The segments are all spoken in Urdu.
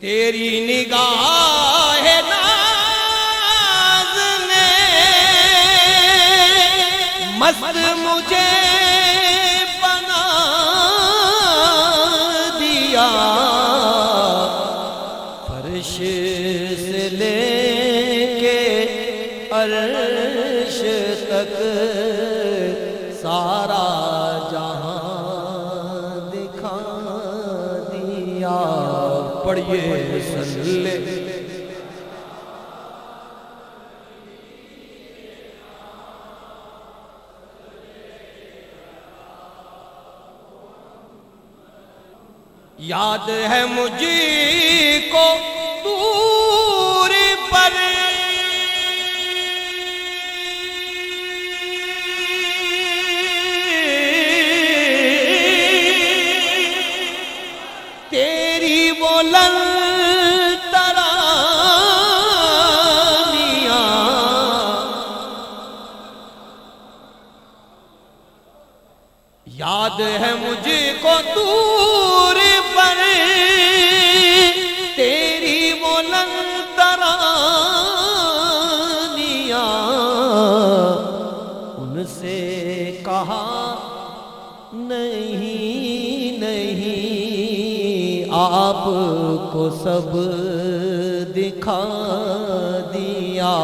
تیری نگاہ ناز نے مست مجھے بنا دیا۔ فرش سے لے کے عرش تک پڑھیے سلے یاد ہے مجھے کو یاد ہے مجھ کو دور پر، تیری بولن ترانیاں۔ ان سے کہا، نہیں نہیں، آپ کو سب دکھا دیا۔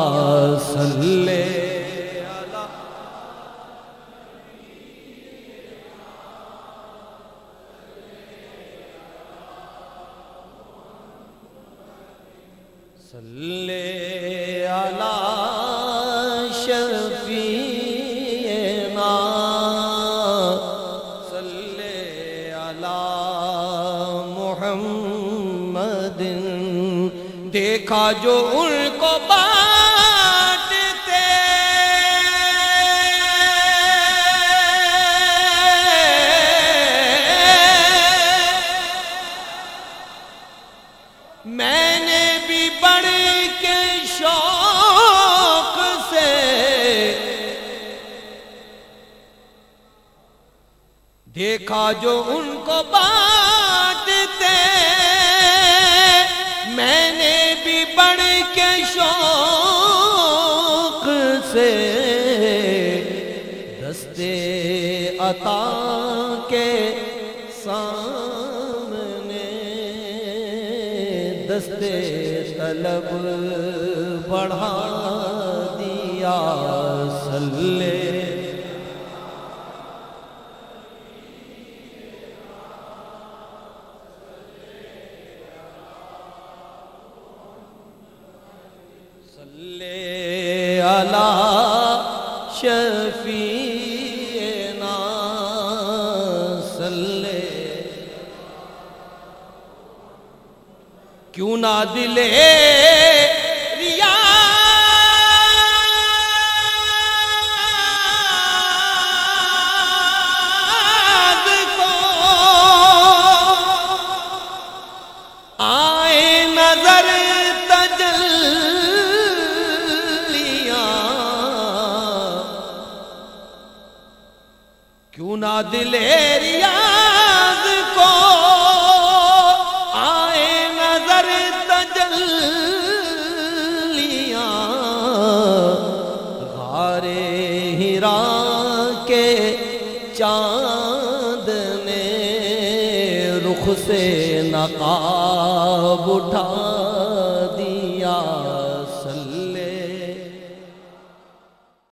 سلے صلی علی شفیعنا. صلی علی محمد. دیکھا جو ان کو بانٹتے دیکھا جو ان کو بانٹتے۔ میں نے بھی بڑھ کے شوق سے دستے عطا کے سامنے۔ دستے طلب بڑھا دیا۔ صلی اللہ شفیعنا صلی کیوں نہ دلے کیوں نہ دل ریاض کو آئے نظر تجلیاں؟ غار ہیرا کے چاند نے رخ سے نقاب اٹھا